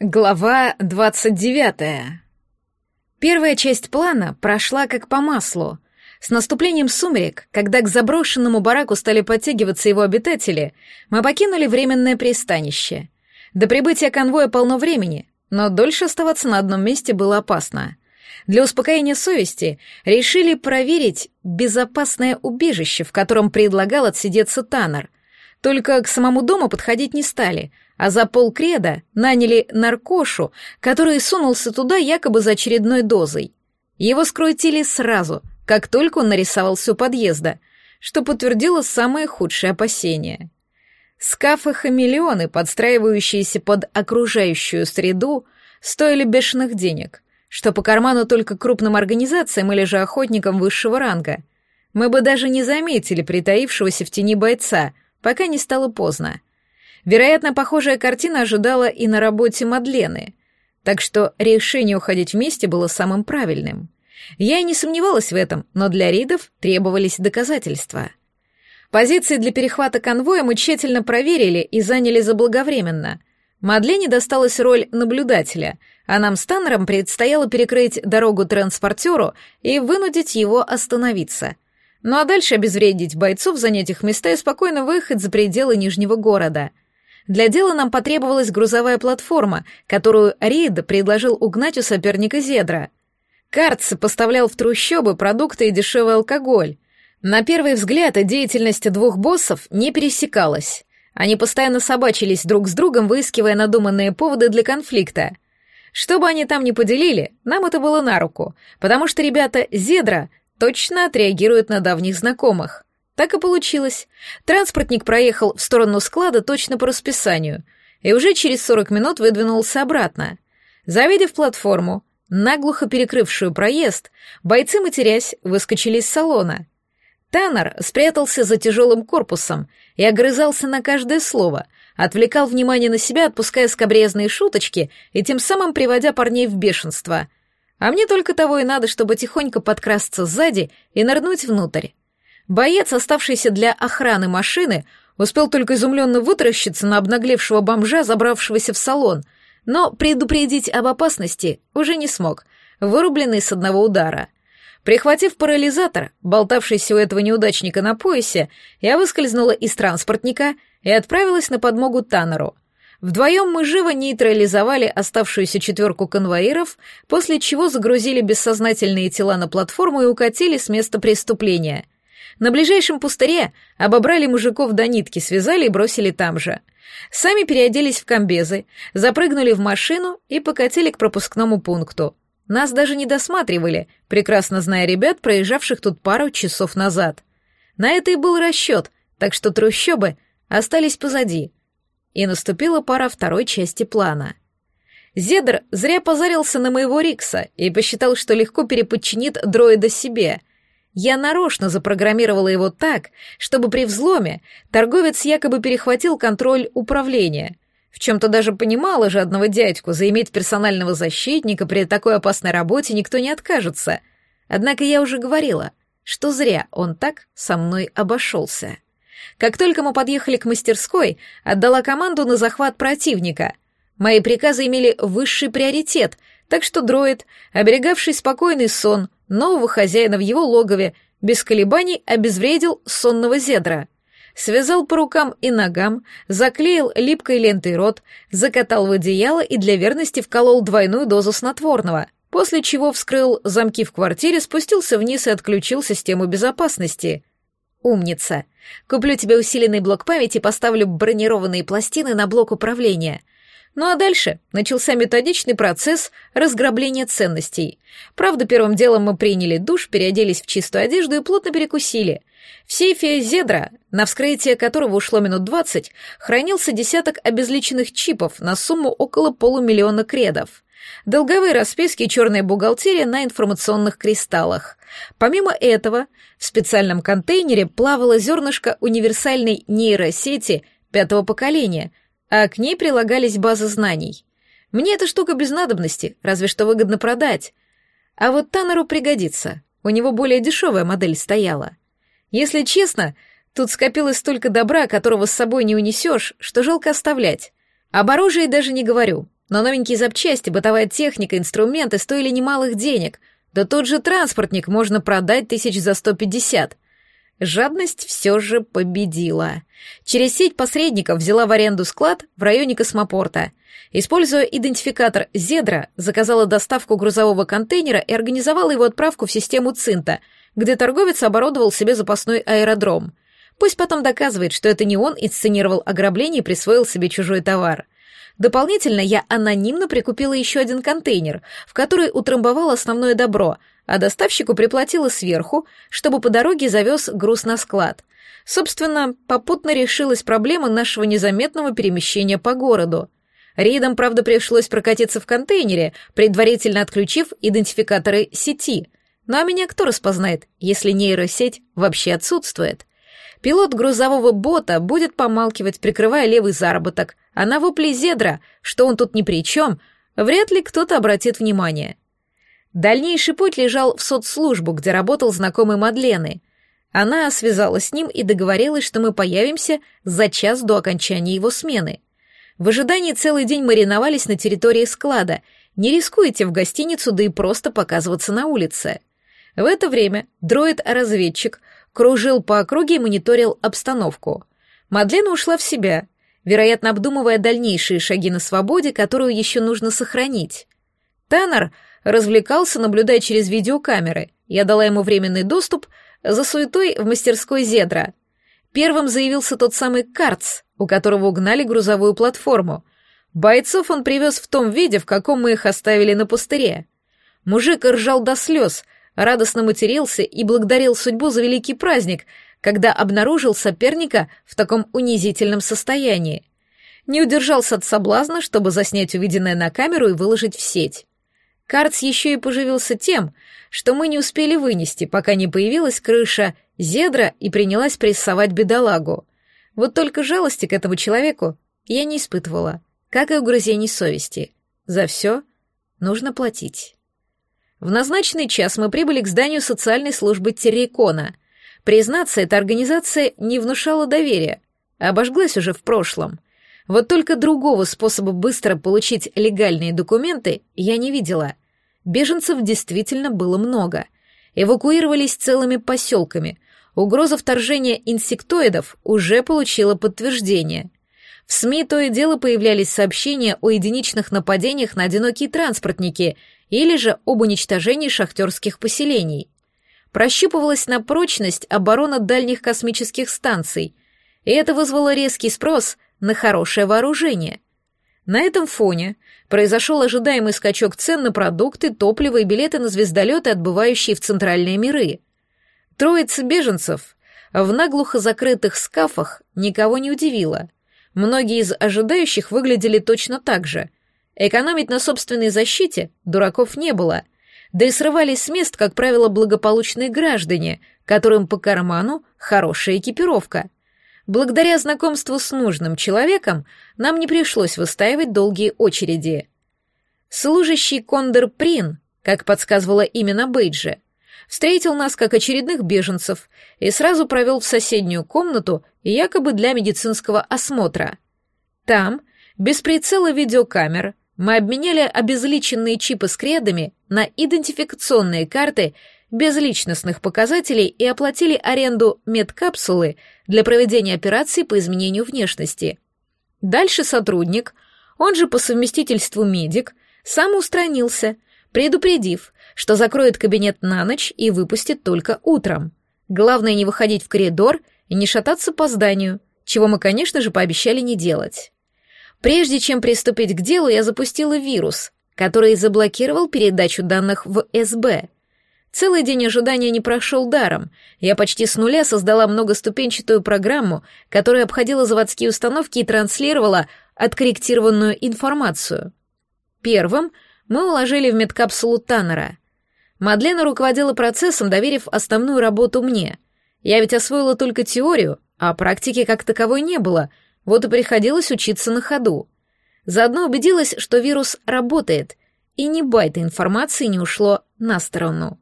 Глава 29. Первая часть плана прошла как по маслу. С наступлением сумерек, когда к заброшенному бараку стали подтягиваться его обитатели, мы покинули временное пристанище. До прибытия конвоя полно времени, но дольше оставаться на одном месте было опасно. Для успокоения совести решили проверить безопасное убежище, в котором предлагал отсидеться Таннер. Только к самому дому подходить не стали — а за полкреда наняли наркошу, который сунулся туда якобы за очередной дозой. Его скрутили сразу, как только он нарисовался у подъезда, что подтвердило самые худшие опасения. Скафы-хамелеоны, подстраивающиеся под окружающую среду, стоили бешеных денег, что по карману только крупным организациям или же охотникам высшего ранга. Мы бы даже не заметили притаившегося в тени бойца, пока не стало поздно. Вероятно, похожая картина ожидала и на работе Мадлены, так что решение уходить вместе было самым правильным. Я и не сомневалась в этом, но для Ридов требовались доказательства. Позиции для перехвата конвоя мы тщательно проверили и заняли заблаговременно. Мадлене досталась роль наблюдателя, а нам с Таннером предстояло перекрыть дорогу транспортеру и вынудить его остановиться. Ну а дальше обезвредить бойцов, занять их места и спокойно выехать за пределы Нижнего города — для дела нам потребовалась грузовая платформа, которую Рид предложил угнать у соперника Зедра. Карц поставлял в трущобы продукты и дешевый алкоголь. На первый взгляд деятельность двух боссов не пересекалась. Они постоянно собачились друг с другом, выискивая надуманные поводы для конфликта. Что бы они там ни поделили, нам это было на руку, потому что ребята Зедра точно отреагируют на давних знакомых. Так и получилось. Транспортник проехал в сторону склада точно по расписанию и уже через 40 минут выдвинулся обратно. Завидев платформу, наглухо перекрывшую проезд, бойцы, матерясь, выскочили из салона. Таннер спрятался за тяжелым корпусом и огрызался на каждое слово, отвлекал внимание на себя, отпуская скобрезные шуточки и тем самым приводя парней в бешенство. А мне только того и надо, чтобы тихонько подкрасться сзади и нырнуть внутрь. Боец, оставшийся для охраны машины, успел только изумленно вытаращиться на обнаглевшего бомжа, забравшегося в салон, но предупредить об опасности уже не смог, вырубленный с одного удара. Прихватив парализатор, болтавшийся у этого неудачника на поясе, я выскользнула из транспортника и отправилась на подмогу Таннеру. Вдвоем мы живо нейтрализовали оставшуюся четверку конвоиров, после чего загрузили бессознательные тела на платформу и укатили с места преступления — на ближайшем пустыре обобрали мужиков до нитки, связали и бросили там же. Сами переоделись в комбезы, запрыгнули в машину и покатили к пропускному пункту. Нас даже не досматривали, прекрасно зная ребят, проезжавших тут пару часов назад. На это и был расчет, так что трущобы остались позади. И наступила пора второй части плана. Зедр зря позарился на моего Рикса и посчитал, что легко переподчинит дроида себе — я нарочно запрограммировала его так, чтобы при взломе торговец якобы перехватил контроль управления. В чем-то даже понимала жадного дядьку, заиметь персонального защитника при такой опасной работе никто не откажется. Однако я уже говорила, что зря он так со мной обошелся. Как только мы подъехали к мастерской, отдала команду на захват противника. Мои приказы имели высший приоритет, так что дроид, оберегавший спокойный сон, нового хозяина в его логове, без колебаний обезвредил сонного зедра. Связал по рукам и ногам, заклеил липкой лентой рот, закатал в одеяло и для верности вколол двойную дозу снотворного, после чего вскрыл замки в квартире, спустился вниз и отключил систему безопасности. Умница. Куплю тебе усиленный блок памяти поставлю бронированные пластины на блок управления — ну а дальше начался методичный процесс разграбления ценностей. Правда, первым делом мы приняли душ, переоделись в чистую одежду и плотно перекусили. В сейфе Зедра, на вскрытие которого ушло минут двадцать, хранился десяток обезличенных чипов на сумму около полумиллиона кредов. Долговые расписки и черная бухгалтерия на информационных кристаллах. Помимо этого, в специальном контейнере плавало зернышко универсальной нейросети пятого поколения — а к ней прилагались базы знаний. Мне эта штука без надобности, разве что выгодно продать. А вот Таннеру пригодится, у него более дешевая модель стояла. Если честно, тут скопилось столько добра, которого с собой не унесешь, что жалко оставлять. Об оружии даже не говорю. но новенькие запчасти, бытовая техника, инструменты стоили немалых денег, да тот же транспортник можно продать тысяч за сто пятьдесят. Жадность все же победила. Через сеть посредников взяла в аренду склад в районе космопорта. Используя идентификатор «Зедра», заказала доставку грузового контейнера и организовала его отправку в систему Цинта, где торговец оборудовал себе запасной аэродром. Пусть потом доказывает, что это не он инсценировал ограбление и присвоил себе чужой товар. Дополнительно я анонимно прикупила еще один контейнер, в который утрамбовала основное добро, а доставщику приплатила сверху, чтобы по дороге завез груз на склад. Собственно, попутно решилась проблема нашего незаметного перемещения по городу. Рейдам, правда, пришлось прокатиться в контейнере, предварительно отключив идентификаторы сети. Ну а меня кто распознает, если нейросеть вообще отсутствует? Пилот грузового бота будет помалкивать, прикрывая левый заработок, а на вопли Зедра, что он тут ни при чем, вряд ли кто-то обратит внимание. Дальнейший путь лежал в соцслужбу, где работал знакомый Мадлены. Она связалась с ним и договорилась, что мы появимся за час до окончания его смены. В ожидании целый день мариновались на территории склада, не рискуете в гостиницу, да и просто показываться на улице. В это время дроид-разведчик кружил по округе и мониторил обстановку. Мадлена ушла в себя, вероятно, обдумывая дальнейшие шаги на свободе, которую еще нужно сохранить. Таннер развлекался, наблюдая через видеокамеры. Я дала ему временный доступ за суетой в мастерской Зедра. Первым заявился тот самый Карц, у которого угнали грузовую платформу. Бойцов он привез в том виде, в каком мы их оставили на пустыре. Мужик ржал до слез, радостно матерился и благодарил судьбу за великий праздник, когда обнаружил соперника в таком унизительном состоянии. Не удержался от соблазна, чтобы заснять увиденное на камеру и выложить в сеть. Карц еще и поживился тем, что мы не успели вынести, пока не появилась крыша зедра и принялась прессовать бедолагу. Вот только жалости к этому человеку я не испытывала, как и угрызений совести. За все нужно платить. В назначенный час мы прибыли к зданию социальной службы Террикона. Признаться, эта организация не внушала доверия, обожглась уже в прошлом. Вот только другого способа быстро получить легальные документы я не видела. Беженцев действительно было много. Эвакуировались целыми поселками. Угроза вторжения инсектоидов уже получила подтверждение. В СМИ то и дело появлялись сообщения о единичных нападениях на одинокие транспортники — или же об уничтожении шахтерских поселений. Прощупывалась на прочность оборона дальних космических станций, и это вызвало резкий спрос на хорошее вооружение. На этом фоне произошел ожидаемый скачок цен на продукты, топливо и билеты на звездолеты, отбывающие в центральные миры. Троица беженцев в наглухо закрытых скафах никого не удивила. Многие из ожидающих выглядели точно так же — Экономить на собственной защите дураков не было, да и срывались с мест, как правило, благополучные граждане, которым по карману хорошая экипировка. Благодаря знакомству с нужным человеком нам не пришлось выстаивать долгие очереди. Служащий Кондор Прин, как подсказывала именно Бейджи, встретил нас как очередных беженцев и сразу провел в соседнюю комнату якобы для медицинского осмотра. Там, без прицела видеокамер, мы обменяли обезличенные чипы с кредами на идентификационные карты без личностных показателей и оплатили аренду медкапсулы для проведения операции по изменению внешности. Дальше сотрудник, он же по совместительству медик, сам устранился, предупредив, что закроет кабинет на ночь и выпустит только утром. Главное не выходить в коридор и не шататься по зданию, чего мы, конечно же, пообещали не делать. Прежде чем приступить к делу, я запустила вирус, который заблокировал передачу данных в СБ. Целый день ожидания не прошел даром. Я почти с нуля создала многоступенчатую программу, которая обходила заводские установки и транслировала откорректированную информацию. Первым мы уложили в медкапсулу Таннера. Мадлена руководила процессом, доверив основную работу мне. Я ведь освоила только теорию, а практики как таковой не было — вот и приходилось учиться на ходу. Заодно убедилась, что вирус работает, и ни байта информации не ушло на сторону.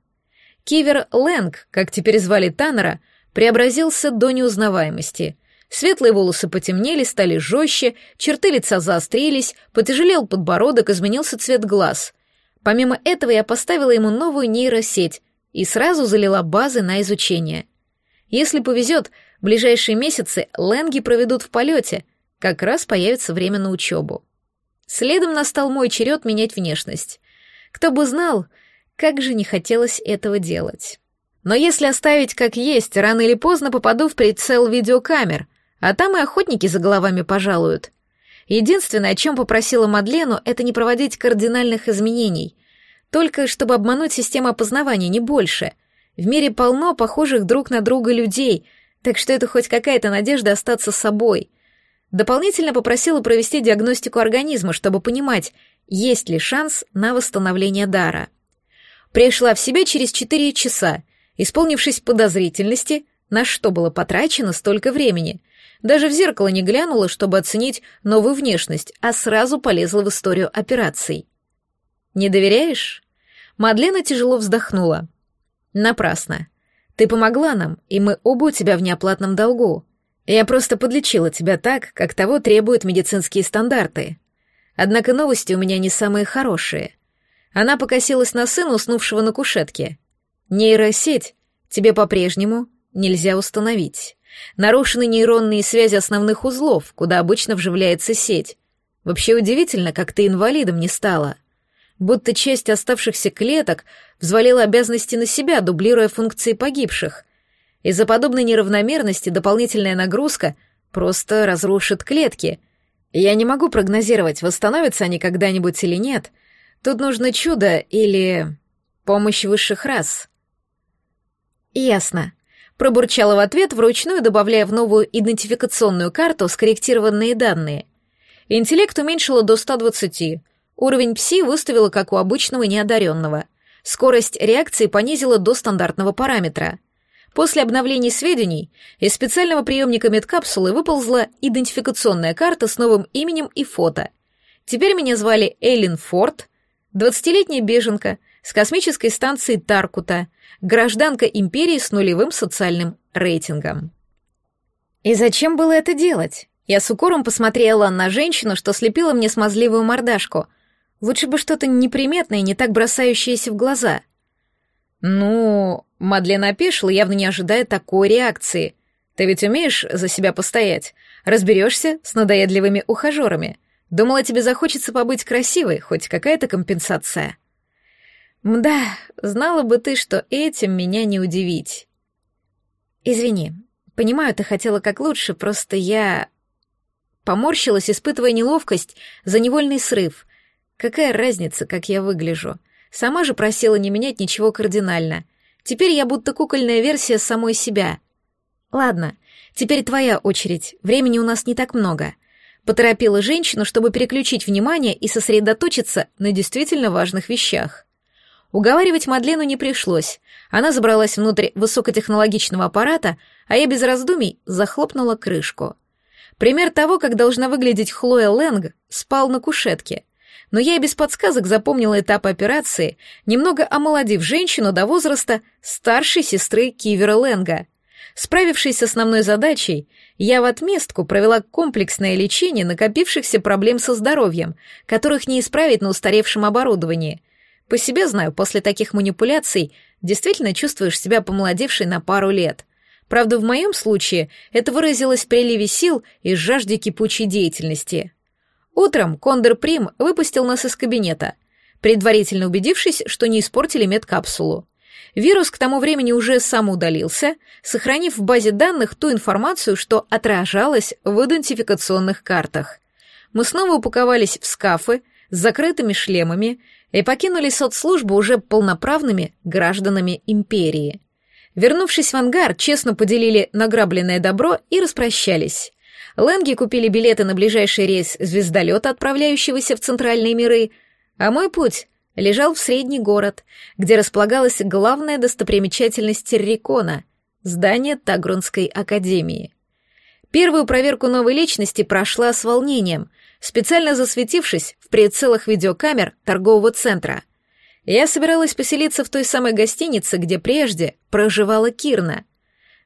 Кивер Лэнг, как теперь звали Таннера, преобразился до неузнаваемости. Светлые волосы потемнели, стали жестче, черты лица заострились, потяжелел подбородок, изменился цвет глаз. Помимо этого я поставила ему новую нейросеть и сразу залила базы на изучение. Если повезет, в ближайшие месяцы Лэнги проведут в полете, как раз появится время на учебу. Следом настал мой черед менять внешность. Кто бы знал, как же не хотелось этого делать. Но если оставить как есть, рано или поздно попаду в прицел видеокамер, а там и охотники за головами пожалуют. Единственное, о чем попросила Мадлену, это не проводить кардинальных изменений, только чтобы обмануть систему опознавания, не больше. В мире полно похожих друг на друга людей, так что это хоть какая-то надежда остаться собой. Дополнительно попросила провести диагностику организма, чтобы понимать, есть ли шанс на восстановление дара. Пришла в себя через четыре часа, исполнившись подозрительности, на что было потрачено столько времени. Даже в зеркало не глянула, чтобы оценить новую внешность, а сразу полезла в историю операций. «Не доверяешь?» Мадлена тяжело вздохнула. «Напрасно. Ты помогла нам, и мы оба у тебя в неоплатном долгу. Я просто подлечила тебя так, как того требуют медицинские стандарты. Однако новости у меня не самые хорошие. Она покосилась на сына, уснувшего на кушетке. Нейросеть тебе по-прежнему нельзя установить. Нарушены нейронные связи основных узлов, куда обычно вживляется сеть. Вообще удивительно, как ты инвалидом не стала. Будто часть оставшихся клеток взвалила обязанности на себя, дублируя функции погибших. Из-за подобной неравномерности дополнительная нагрузка просто разрушит клетки. Я не могу прогнозировать, восстановятся они когда-нибудь или нет — Тут нужно чудо или помощь высших рас. Ясно. Пробурчала в ответ, вручную добавляя в новую идентификационную карту скорректированные данные. Интеллект уменьшила до 120. Уровень ПСИ выставила как у обычного неодаренного. Скорость реакции понизила до стандартного параметра. После обновления сведений из специального приемника медкапсулы выползла идентификационная карта с новым именем и фото. Теперь меня звали Эллен Форд, Двадцатилетняя беженка с космической станции Таркута, гражданка империи с нулевым социальным рейтингом. И зачем было это делать? Я с укором посмотрела на женщину, что слепила мне смазливую мордашку. Лучше бы что-то неприметное, не так бросающееся в глаза. Ну, Мадлен опешила, явно не ожидая такой реакции. Ты ведь умеешь за себя постоять? Разберешься с надоедливыми ухажерами. Думала, тебе захочется побыть красивой, хоть какая-то компенсация. Мда, знала бы ты, что этим меня не удивить. Извини, понимаю, ты хотела как лучше, просто я... Поморщилась, испытывая неловкость за невольный срыв. Какая разница, как я выгляжу? Сама же просила не менять ничего кардинально. Теперь я будто кукольная версия самой себя. Ладно, теперь твоя очередь, времени у нас не так много. Поторопила женщину, чтобы переключить внимание и сосредоточиться на действительно важных вещах. Уговаривать Мадлену не пришлось. Она забралась внутрь высокотехнологичного аппарата, а я без раздумий захлопнула крышку. Пример того, как должна выглядеть Хлоя Лэнг, спал на кушетке. Но я и без подсказок запомнила этап операции, немного омолодив женщину до возраста старшей сестры Кивера Лэнга. Справившись с основной задачей, я в отместку провела комплексное лечение накопившихся проблем со здоровьем, которых не исправить на устаревшем оборудовании. По себе знаю, после таких манипуляций действительно чувствуешь себя помолодевшей на пару лет. Правда, в моем случае это выразилось в приливе сил и жажде кипучей деятельности. Утром Кондор Прим выпустил нас из кабинета, предварительно убедившись, что не испортили медкапсулу. Вирус к тому времени уже сам удалился, сохранив в базе данных ту информацию, что отражалась в идентификационных картах. Мы снова упаковались в скафы с закрытыми шлемами и покинули соцслужбу уже полноправными гражданами империи. Вернувшись в ангар, честно поделили награбленное добро и распрощались. Лэнги купили билеты на ближайший рейс звездолета, отправляющегося в центральные миры, а мой путь лежал в средний город, где располагалась главная достопримечательность Террикона — здание Тагрунской академии. Первую проверку новой личности прошла с волнением, специально засветившись в прицелах видеокамер торгового центра. Я собиралась поселиться в той самой гостинице, где прежде проживала Кирна.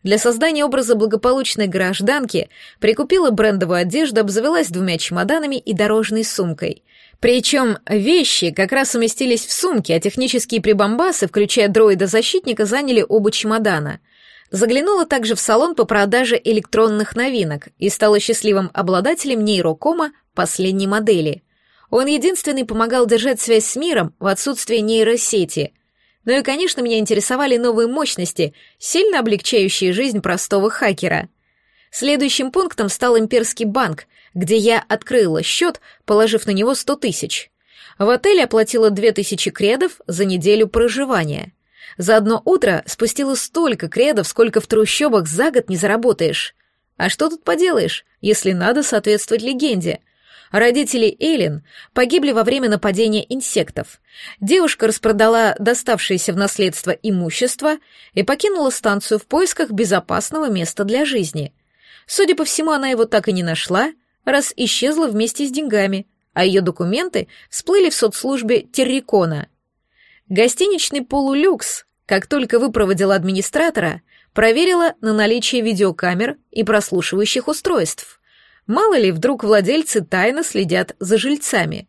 Для создания образа благополучной гражданки прикупила брендовую одежду, обзавелась двумя чемоданами и дорожной сумкой. Причем вещи как раз уместились в сумке, а технические прибамбасы, включая дроида-защитника, заняли оба чемодана. Заглянула также в салон по продаже электронных новинок и стала счастливым обладателем нейрокома последней модели. Он единственный помогал держать связь с миром в отсутствие нейросети — ну и, конечно, меня интересовали новые мощности, сильно облегчающие жизнь простого хакера. Следующим пунктом стал имперский банк, где я открыла счет, положив на него 100 тысяч. В отеле оплатила 2000 кредов за неделю проживания. За одно утро спустила столько кредов, сколько в трущобах за год не заработаешь. А что тут поделаешь, если надо соответствовать легенде? Родители Эйлин погибли во время нападения инсектов. Девушка распродала доставшееся в наследство имущество и покинула станцию в поисках безопасного места для жизни. Судя по всему, она его так и не нашла, раз исчезла вместе с деньгами, а ее документы всплыли в соцслужбе Террикона. Гостиничный полулюкс, как только выпроводила администратора, проверила на наличие видеокамер и прослушивающих устройств. Мало ли, вдруг владельцы тайно следят за жильцами.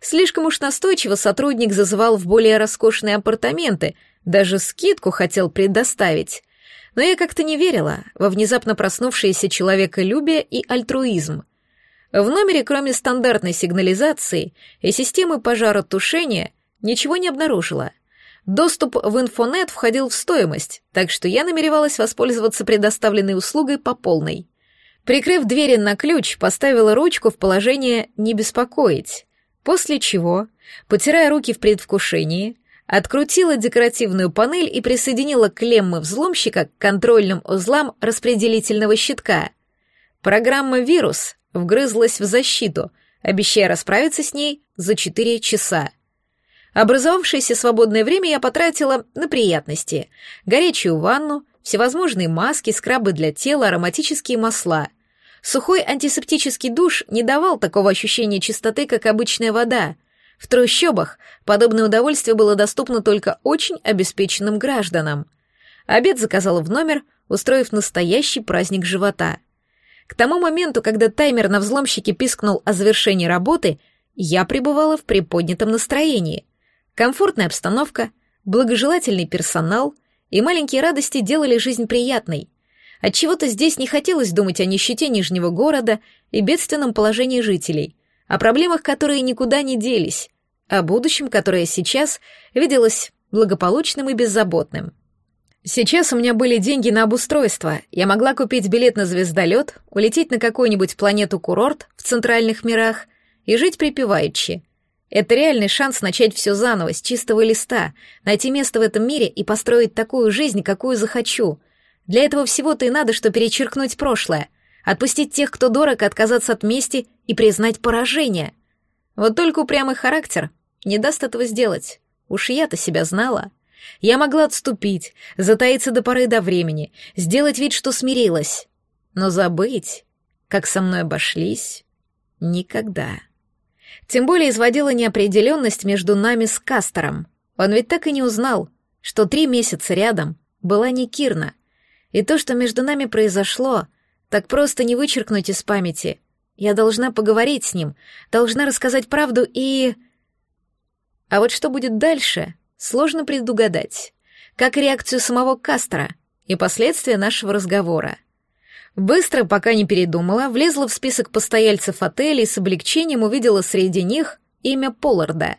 Слишком уж настойчиво сотрудник зазывал в более роскошные апартаменты, даже скидку хотел предоставить. Но я как-то не верила во внезапно проснувшееся человеколюбие и альтруизм. В номере, кроме стандартной сигнализации и системы пожаротушения, ничего не обнаружила. Доступ в инфонет входил в стоимость, так что я намеревалась воспользоваться предоставленной услугой по полной. Прикрыв двери на ключ, поставила ручку в положение «не беспокоить», после чего, потирая руки в предвкушении, открутила декоративную панель и присоединила клеммы взломщика к контрольным узлам распределительного щитка. Программа «Вирус» вгрызлась в защиту, обещая расправиться с ней за 4 часа. Образовавшееся свободное время я потратила на приятности. Горячую ванну, всевозможные маски, скрабы для тела, ароматические масла. Сухой антисептический душ не давал такого ощущения чистоты, как обычная вода. В трущобах подобное удовольствие было доступно только очень обеспеченным гражданам. Обед заказала в номер, устроив настоящий праздник живота. К тому моменту, когда таймер на взломщике пискнул о завершении работы, я пребывала в приподнятом настроении. Комфортная обстановка, благожелательный персонал и маленькие радости делали жизнь приятной. Отчего-то здесь не хотелось думать о нищете Нижнего города и бедственном положении жителей, о проблемах, которые никуда не делись, о будущем, которое сейчас виделось благополучным и беззаботным. Сейчас у меня были деньги на обустройство, я могла купить билет на звездолет, улететь на какую-нибудь планету-курорт в центральных мирах и жить припеваючи. Это реальный шанс начать все заново, с чистого листа, найти место в этом мире и построить такую жизнь, какую захочу, для этого всего-то и надо, что перечеркнуть прошлое, отпустить тех, кто дорог, отказаться от мести и признать поражение. Вот только упрямый характер не даст этого сделать. Уж я-то себя знала. Я могла отступить, затаиться до поры до времени, сделать вид, что смирилась. Но забыть, как со мной обошлись, никогда. Тем более изводила неопределенность между нами с Кастером. Он ведь так и не узнал, что три месяца рядом была не Кирна — и то, что между нами произошло, так просто не вычеркнуть из памяти. Я должна поговорить с ним, должна рассказать правду и... А вот что будет дальше, сложно предугадать. Как реакцию самого Кастера и последствия нашего разговора. Быстро, пока не передумала, влезла в список постояльцев отеля и с облегчением увидела среди них имя Полларда.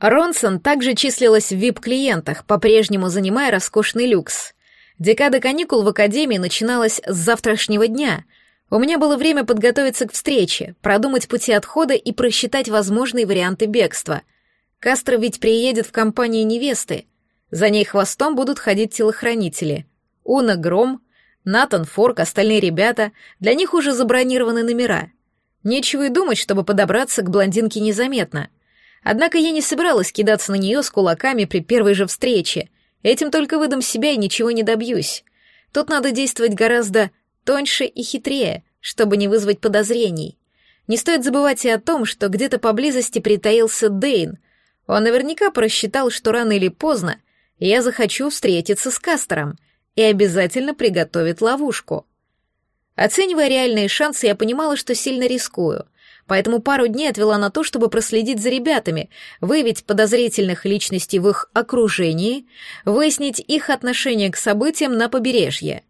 Ронсон также числилась в вип-клиентах, по-прежнему занимая роскошный люкс — Декада каникул в академии начиналась с завтрашнего дня. У меня было время подготовиться к встрече, продумать пути отхода и просчитать возможные варианты бегства. Кастро ведь приедет в компании невесты. За ней хвостом будут ходить телохранители. Уна Гром, Натан Форк, остальные ребята, для них уже забронированы номера. Нечего и думать, чтобы подобраться к блондинке незаметно. Однако я не собиралась кидаться на нее с кулаками при первой же встрече — Этим только выдам себя и ничего не добьюсь. Тут надо действовать гораздо тоньше и хитрее, чтобы не вызвать подозрений. Не стоит забывать и о том, что где-то поблизости притаился Дейн. Он наверняка просчитал, что рано или поздно я захочу встретиться с Кастером, и обязательно приготовит ловушку. Оценивая реальные шансы, я понимала, что сильно рискую, поэтому пару дней отвела на то, чтобы проследить за ребятами, выявить подозрительных личностей в их окружении, выяснить их отношение к событиям на побережье.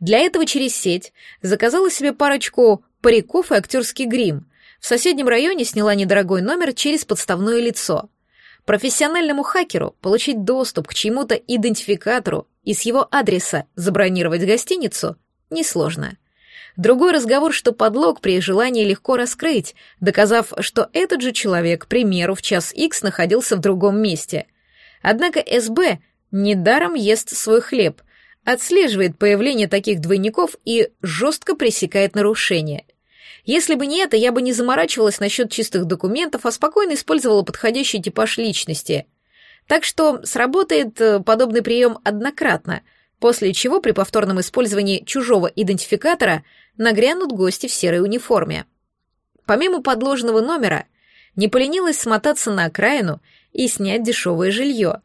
Для этого через сеть заказала себе парочку париков и актерский грим. В соседнем районе сняла недорогой номер через подставное лицо. Профессиональному хакеру получить доступ к чьему-то идентификатору и с его адреса забронировать гостиницу несложно. Другой разговор, что подлог при желании легко раскрыть, доказав, что этот же человек, к примеру, в час X находился в другом месте. Однако СБ недаром ест свой хлеб, отслеживает появление таких двойников и жестко пресекает нарушения. Если бы не это, я бы не заморачивалась насчет чистых документов, а спокойно использовала подходящий типаж личности. Так что сработает э, подобный прием однократно, после чего при повторном использовании чужого идентификатора – нагрянут гости в серой униформе. Помимо подложенного номера, не поленилась смотаться на окраину и снять дешевое жилье.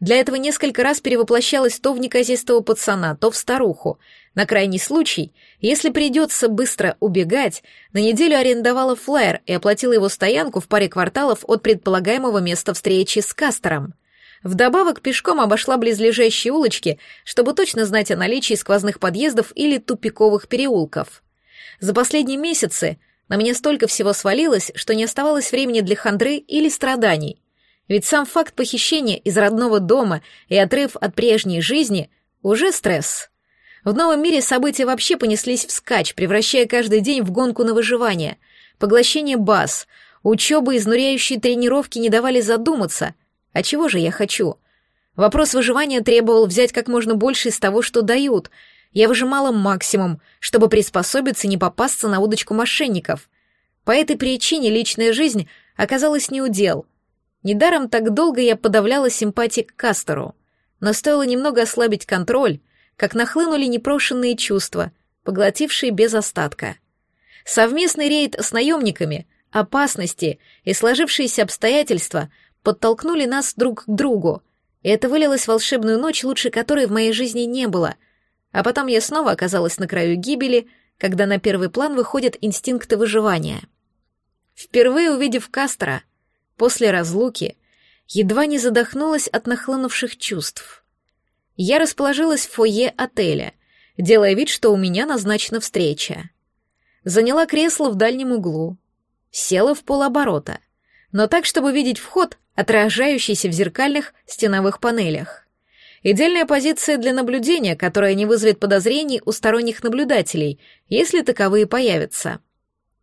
Для этого несколько раз перевоплощалась то в неказистого пацана, то в старуху. На крайний случай, если придется быстро убегать, на неделю арендовала флайер и оплатила его стоянку в паре кварталов от предполагаемого места встречи с Кастером. Вдобавок пешком обошла близлежащие улочки, чтобы точно знать о наличии сквозных подъездов или тупиковых переулков. За последние месяцы на меня столько всего свалилось, что не оставалось времени для хандры или страданий. Ведь сам факт похищения из родного дома и отрыв от прежней жизни уже стресс. В новом мире события вообще понеслись вскачь, превращая каждый день в гонку на выживание. Поглощение баз, учеба и изнуряющие тренировки не давали задуматься — а чего же я хочу? Вопрос выживания требовал взять как можно больше из того, что дают. Я выжимала максимум, чтобы приспособиться и не попасться на удочку мошенников. По этой причине личная жизнь оказалась неудел. Недаром так долго я подавляла симпатии к Кастеру. Но стоило немного ослабить контроль, как нахлынули непрошенные чувства, поглотившие без остатка. Совместный рейд с наемниками, опасности и сложившиеся обстоятельства — подтолкнули нас друг к другу, и это вылилось в волшебную ночь, лучше которой в моей жизни не было. А потом я снова оказалась на краю гибели, когда на первый план выходят инстинкты выживания. Впервые увидев Кастера, после разлуки, едва не задохнулась от нахлынувших чувств. Я расположилась в фойе отеля, делая вид, что у меня назначена встреча. Заняла кресло в дальнем углу, села в полоборота, но так, чтобы видеть вход, отражающийся в зеркальных стеновых панелях. Идеальная позиция для наблюдения, которая не вызовет подозрений у сторонних наблюдателей, если таковые появятся.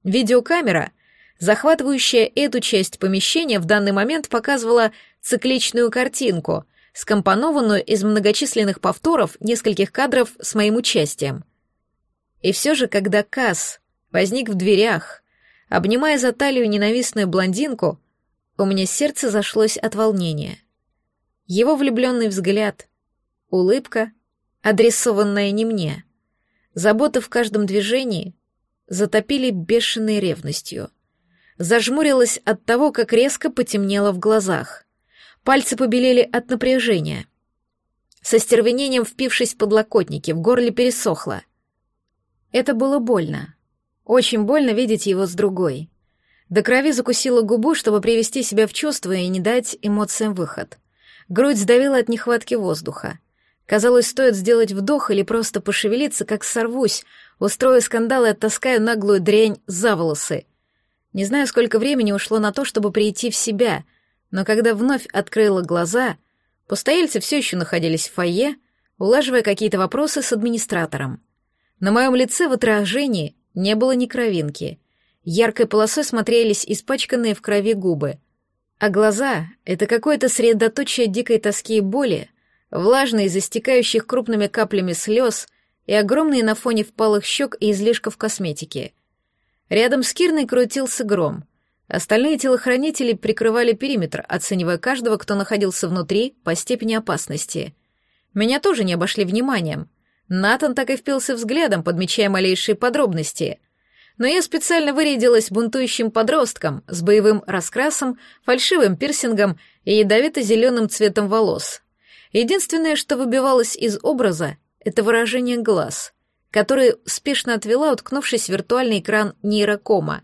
Видеокамера, захватывающая эту часть помещения, в данный момент показывала цикличную картинку, скомпонованную из многочисленных повторов нескольких кадров с моим участием. И все же, когда Касс возник в дверях, обнимая за талию ненавистную блондинку, у меня сердце зашлось от волнения. Его влюбленный взгляд, улыбка, адресованная не мне, забота в каждом движении затопили бешеной ревностью. Зажмурилась от того, как резко потемнело в глазах. Пальцы побелели от напряжения. Со стервенением впившись в подлокотники, в горле пересохло. Это было больно. Очень больно видеть его с другой. До крови закусила губу, чтобы привести себя в чувство и не дать эмоциям выход. Грудь сдавила от нехватки воздуха. Казалось, стоит сделать вдох или просто пошевелиться, как сорвусь, устрою скандал и оттаскаю наглую дрянь за волосы. Не знаю, сколько времени ушло на то, чтобы прийти в себя, но когда вновь открыла глаза, постояльцы все еще находились в фойе, улаживая какие-то вопросы с администратором. На моем лице в отражении не было ни кровинки — Яркой полосой смотрелись испачканные в крови губы. А глаза — это какое-то средоточие дикой тоски и боли, влажные, застекающих крупными каплями слез и огромные на фоне впалых щек и излишков косметики. Рядом с Кирной крутился гром. Остальные телохранители прикрывали периметр, оценивая каждого, кто находился внутри, по степени опасности. Меня тоже не обошли вниманием. Натан так и впился взглядом, подмечая малейшие подробности — но я специально вырядилась бунтующим подростком с боевым раскрасом, фальшивым пирсингом и ядовито-зеленым цветом волос. Единственное, что выбивалось из образа, это выражение глаз, которые спешно отвела, уткнувшись в виртуальный экран нейрокома.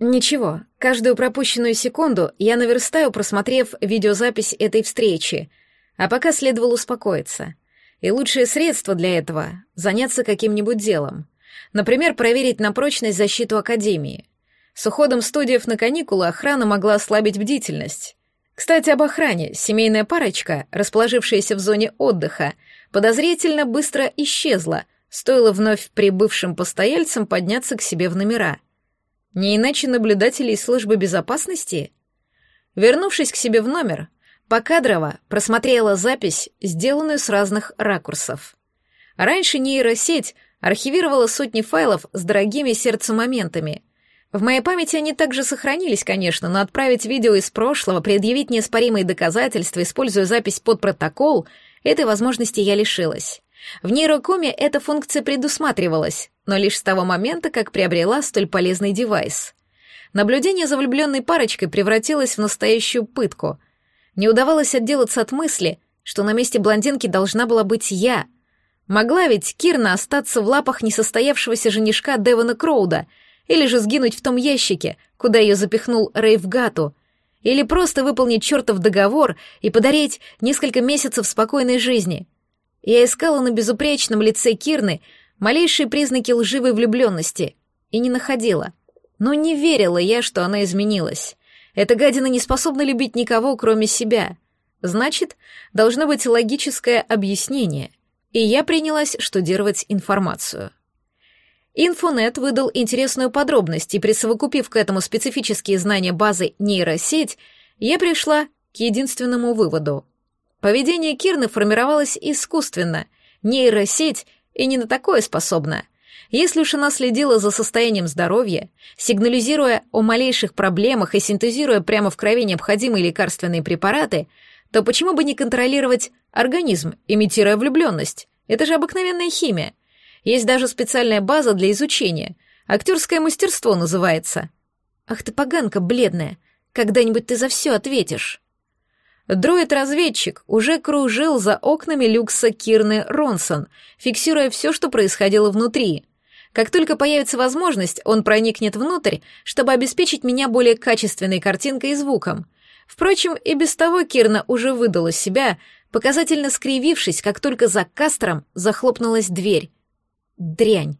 Ничего, каждую пропущенную секунду я наверстаю, просмотрев видеозапись этой встречи, а пока следовало успокоиться. И лучшее средство для этого — заняться каким-нибудь делом. Например, проверить на прочность защиту Академии. С уходом студиев на каникулы охрана могла ослабить бдительность. Кстати, об охране. Семейная парочка, расположившаяся в зоне отдыха, подозрительно быстро исчезла, стоило вновь прибывшим постояльцам подняться к себе в номера. Не иначе наблюдателей службы безопасности? Вернувшись к себе в номер, Покадрово просмотрела запись, сделанную с разных ракурсов. Раньше нейросеть архивировала сотни файлов с дорогими сердцу моментами, в моей памяти они также сохранились, конечно, но отправить видео из прошлого, предъявить неоспоримые доказательства, используя запись под протокол, этой возможности я лишилась. В нейрокоме эта функция предусматривалась, но лишь с того момента, как приобрела столь полезный девайс. Наблюдение за влюбленной парочкой превратилось в настоящую пытку. Не удавалось отделаться от мысли, что на месте блондинки должна была быть я. Могла ведь Кирна остаться в лапах несостоявшегося женишка Девона Кроуда — или же сгинуть в том ящике, куда ее запихнул Рейв Гату, или просто выполнить чертов договор и подарить несколько месяцев спокойной жизни. Я искала на безупречном лице Кирны малейшие признаки лживой влюбленности и не находила. Но не верила я, что она изменилась. Эта гадина не способна любить никого, кроме себя. Значит, должно быть логическое объяснение. И я принялась штудировать информацию. Инфонет выдал интересную подробность, и присовокупив к этому специфические знания базы нейросеть, я пришла к единственному выводу. Поведение Кирны формировалось искусственно, нейросеть и не на такое способна. Если уж она следила за состоянием здоровья, сигнализируя о малейших проблемах и синтезируя прямо в крови необходимые лекарственные препараты, то почему бы не контролировать организм, имитируя влюбленность? Это же обыкновенная химия. Есть даже специальная база для изучения. Актерское мастерство называется. Ах ты поганка бледная. Когда-нибудь ты за все ответишь. Дроид-разведчик уже кружил за окнами люкса Кирны Ронсон, фиксируя все, что происходило внутри. Как только появится возможность, он проникнет внутрь, чтобы обеспечить меня более качественной картинкой и звуком. Впрочем, и без того Кирна уже выдала себя, показательно скривившись, как только за Кастром захлопнулась дверь. Дрянь.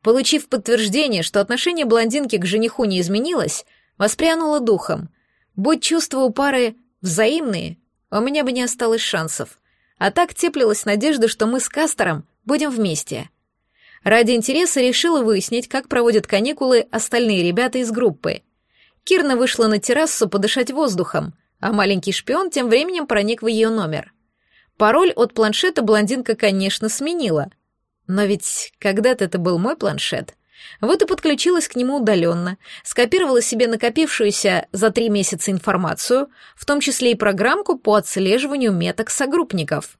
Получив подтверждение, что отношение блондинки к жениху не изменилось, воспрянула духом. Будь чувства у пары взаимные, у меня бы не осталось шансов. А так теплилась надежда, что мы с Кастером будем вместе. Ради интереса решила выяснить, как проводят каникулы остальные ребята из группы. Кирна вышла на террасу подышать воздухом, а маленький шпион тем временем проник в ее номер. Пароль от планшета блондинка, конечно, сменила — но ведь когда-то это был мой планшет. Вот и подключилась к нему удаленно, скопировала себе накопившуюся за три месяца информацию, в том числе и программку по отслеживанию меток согруппников.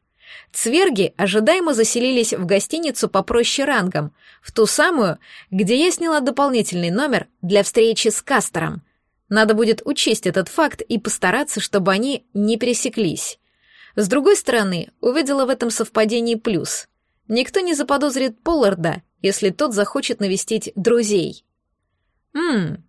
Цверги ожидаемо заселились в гостиницу попроще рангом, в ту самую, где я сняла дополнительный номер для встречи с Кастером. Надо будет учесть этот факт и постараться, чтобы они не пересеклись. С другой стороны, увидела в этом совпадении плюс — Никто не заподозрит Полларда, если тот захочет навестить друзей. Ммм,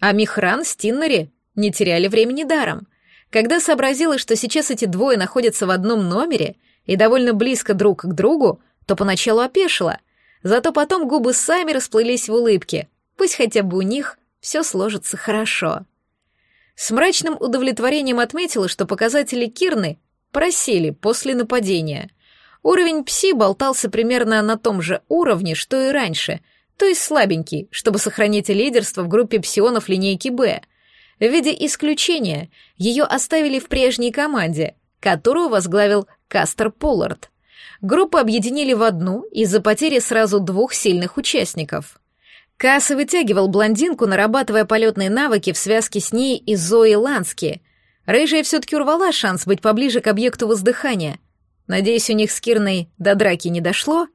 а Михран с Тиннери не теряли времени даром. Когда сообразила, что сейчас эти двое находятся в одном номере и довольно близко друг к другу, то поначалу опешила. Зато потом губы сами расплылись в улыбке. Пусть хотя бы у них все сложится хорошо. С мрачным удовлетворением отметила, что показатели Кирны просели после нападения — Уровень пси болтался примерно на том же уровне, что и раньше, то есть слабенький, чтобы сохранить лидерство в группе псионов линейки «Б». В виде исключения ее оставили в прежней команде, которую возглавил Кастер Поллард. Группу объединили в одну из-за потери сразу двух сильных участников. Касс вытягивал блондинку, нарабатывая полетные навыки в связке с ней и Зои Лански. Рыжая все-таки урвала шанс быть поближе к объекту воздыхания — Надеюсь, у них с Кирной до драки не дошло?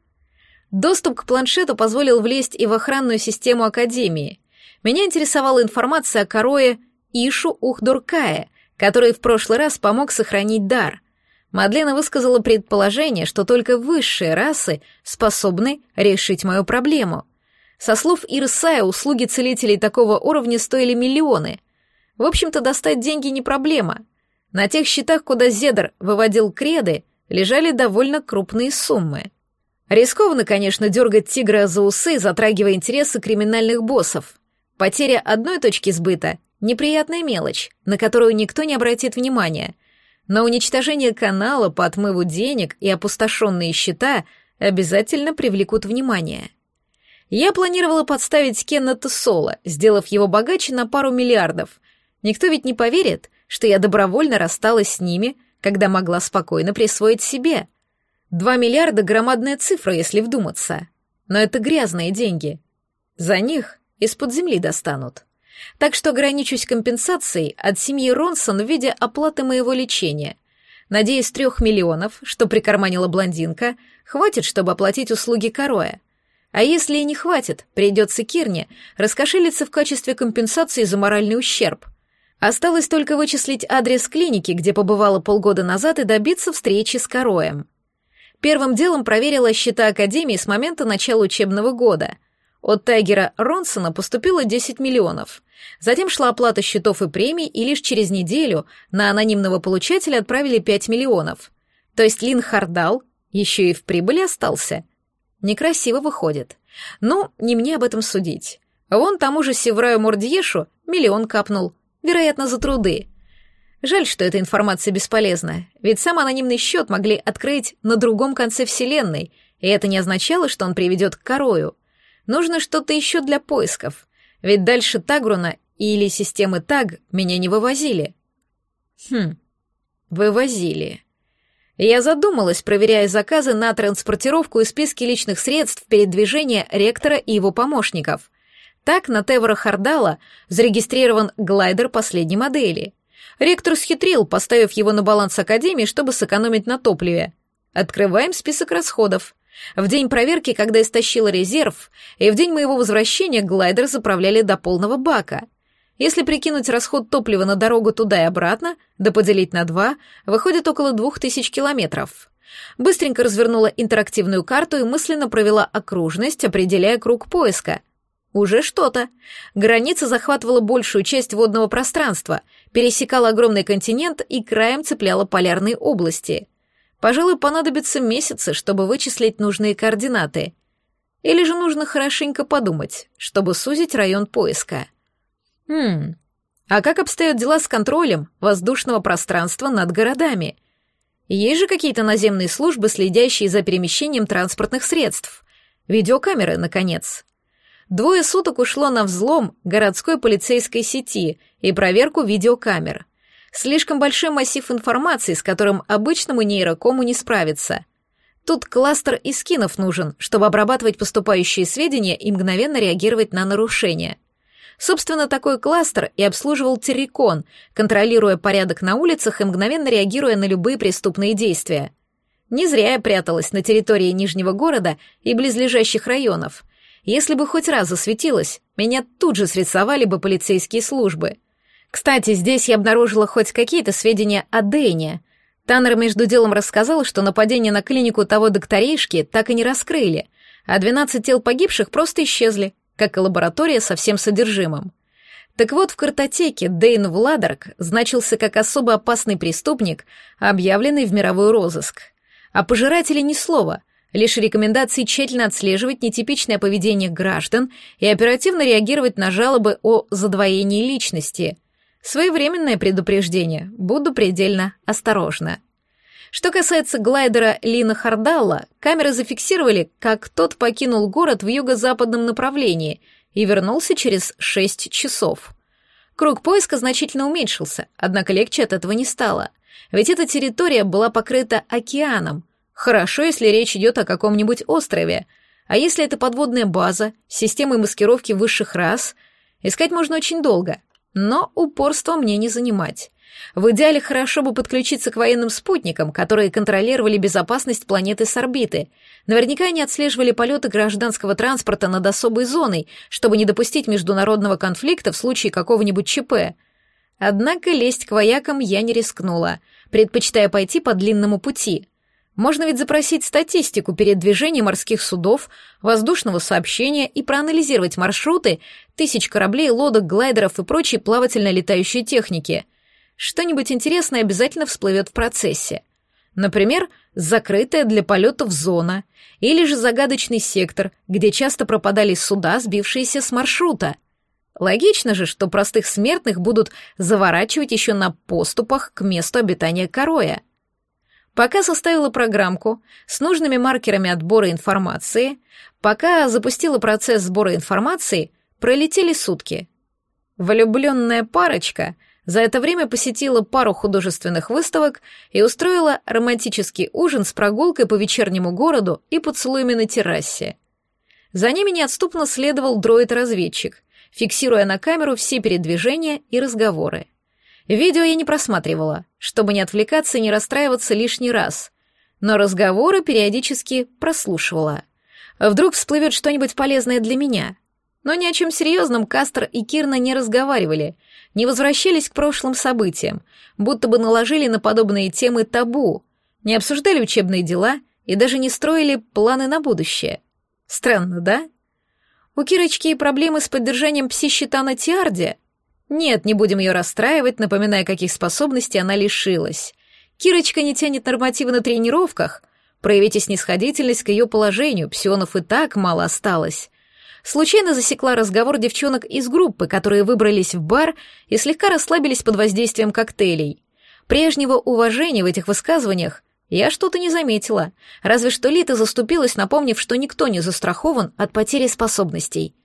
Доступ к планшету позволил влезть и в охранную систему Академии. Меня интересовала информация о корое Ишу Ухдуркае, который в прошлый раз помог сохранить дар. Мадлена высказала предположение, что только высшие расы способны решить мою проблему. Со слов Ирсая, услуги целителей такого уровня стоили миллионы. В общем-то, достать деньги не проблема. На тех счетах, куда Зедр выводил креды, лежали довольно крупные суммы. Рискованно, конечно, дергать тигра за усы, затрагивая интересы криминальных боссов. Потеря одной точки сбыта — неприятная мелочь, на которую никто не обратит внимания. Но уничтожение канала по отмыву денег и опустошенные счета обязательно привлекут внимание. Я планировала подставить Кеннета Соло, сделав его богаче на пару миллиардов. Никто ведь не поверит, что я добровольно рассталась с ними, когда могла спокойно присвоить себе — Два миллиарда — громадная цифра, если вдуматься. Но это грязные деньги. За них из-под земли достанут. Так что ограничусь компенсацией от семьи Ронсон в виде оплаты моего лечения. Надеюсь, трех миллионов, что прикарманила блондинка, хватит, чтобы оплатить услуги Короя. А если и не хватит, придется Кирне раскошелиться в качестве компенсации за моральный ущерб. Осталось только вычислить адрес клиники, где побывала полгода назад, и добиться встречи с Короем. Первым делом проверила счета Академии с момента начала учебного года. От Тайгера Ронсона поступило 10 миллионов. Затем шла оплата счетов и премий, и лишь через неделю на анонимного получателя отправили 5 миллионов. То есть Лин Хардал еще и в прибыли остался. Некрасиво выходит. Ну, не мне об этом судить. Вон тому же Севраю Мордьешу миллион капнул, вероятно, за труды. Жаль, что эта информация бесполезна, ведь сам анонимный счет могли открыть на другом конце Вселенной, и это не означало, что он приведет к Корою. Нужно что-то еще для поисков, ведь дальше Тагруна или системы Таг меня не вывозили. Хм, вывозили. Я задумалась, проверяя заказы на транспортировку и списки личных средств передвижения ректора и его помощников. Так на Тевора Хардала зарегистрирован глайдер последней модели. Ректор схитрил, поставив его на баланс Академии, чтобы сэкономить на топливе. Открываем список расходов. В день проверки, когда истощила резерв, и в день моего возвращения глайдер заправляли до полного бака. Если прикинуть расход топлива на дорогу туда и обратно, да поделить на два, выходит около двух тысяч километров. Быстренько развернула интерактивную карту и мысленно провела окружность, определяя круг поиска. Уже что-то. Граница захватывала большую часть водного пространства, пересекала огромный континент и краем цепляла полярные области. Пожалуй, понадобятся месяцы, чтобы вычислить нужные координаты. Или же нужно хорошенько подумать, чтобы сузить район поиска. Хм, а как обстоят дела с контролем воздушного пространства над городами? Есть же какие-то наземные службы, следящие за перемещением транспортных средств? Видеокамеры, наконец. Двое суток ушло на взлом городской полицейской сети и проверку видеокамер. Слишком большой массив информации, с которым обычному нейрокому не справиться. Тут кластер из скинов нужен, чтобы обрабатывать поступающие сведения и мгновенно реагировать на нарушения. Собственно, такой кластер и обслуживал Террикон, контролируя порядок на улицах и мгновенно реагируя на любые преступные действия. Не зря я пряталась на территории Нижнего города и близлежащих районов — если бы хоть раз засветилась, меня тут же срисовали бы полицейские службы. Кстати, здесь я обнаружила хоть какие-то сведения о Дэйне. Таннер между делом рассказал, что нападение на клинику того докторишки так и не раскрыли, а 12 тел погибших просто исчезли, как и лаборатория со всем содержимым. Так вот, в картотеке Дейн Владарк значился как особо опасный преступник, объявленный в мировой розыск. А пожиратели ни слова, Лишь рекомендации тщательно отслеживать нетипичное поведение граждан и оперативно реагировать на жалобы о задвоении личности. Своевременное предупреждение. Буду предельно осторожна. Что касается глайдера Лина Хардалла, камеры зафиксировали, как тот покинул город в юго-западном направлении и вернулся через шесть часов. Круг поиска значительно уменьшился, однако легче от этого не стало. Ведь эта территория была покрыта океаном, Хорошо, если речь идет о каком-нибудь острове, а если это подводная база с системой маскировки высших рас, искать можно очень долго, но упорство мне не занимать. В идеале хорошо бы подключиться к военным спутникам, которые контролировали безопасность планеты с орбиты. Наверняка они отслеживали полеты гражданского транспорта над особой зоной, чтобы не допустить международного конфликта в случае какого-нибудь ЧП. Однако лезть к воякам я не рискнула, предпочитая пойти по длинному пути. Можно ведь запросить статистику передвижения морских судов, воздушного сообщения и проанализировать маршруты тысяч кораблей, лодок, глайдеров и прочей плавательно-летающей техники. Что-нибудь интересное обязательно всплывет в процессе. Например, закрытая для полетов зона, или же загадочный сектор, где часто пропадали суда, сбившиеся с маршрута. Логично же, что простых смертных будут заворачивать еще на поступах к месту обитания Короя. Пока составила программку с нужными маркерами отбора информации, пока запустила процесс сбора информации, пролетели сутки. Влюбленная парочка за это время посетила пару художественных выставок и устроила романтический ужин с прогулкой по вечернему городу и поцелуями на террасе. За ними неотступно следовал дроид-разведчик, фиксируя на камеру все передвижения и разговоры. Видео я не просматривала, чтобы не отвлекаться и не расстраиваться лишний раз, но разговоры периодически прослушивала. Вдруг всплывет что-нибудь полезное для меня. Но ни о чем серьезном Кастер и Кирна не разговаривали, не возвращались к прошлым событиям, будто бы наложили на подобные темы табу, не обсуждали учебные дела и даже не строили планы на будущее. Странно, да? У Кирочки проблемы с поддержанием пси-щита на Тиарде — нет, не будем ее расстраивать, напоминая, каких способностей она лишилась. Кирочка не тянет нормативы на тренировках. Проявите снисходительность к ее положению, псионов и так мало осталось. Случайно засекла разговор девчонок из группы, которые выбрались в бар и слегка расслабились под воздействием коктейлей. Прежнего уважения в этих высказываниях я что-то не заметила, разве что Лита заступилась, напомнив, что никто не застрахован от потери способностей.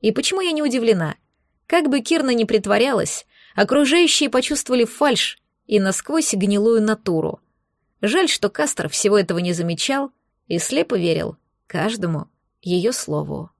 И почему я не удивлена? Как бы Кирна ни притворялась, окружающие почувствовали фальшь и насквозь гнилую натуру. Жаль, что Кастер всего этого не замечал и слепо верил каждому ее слову.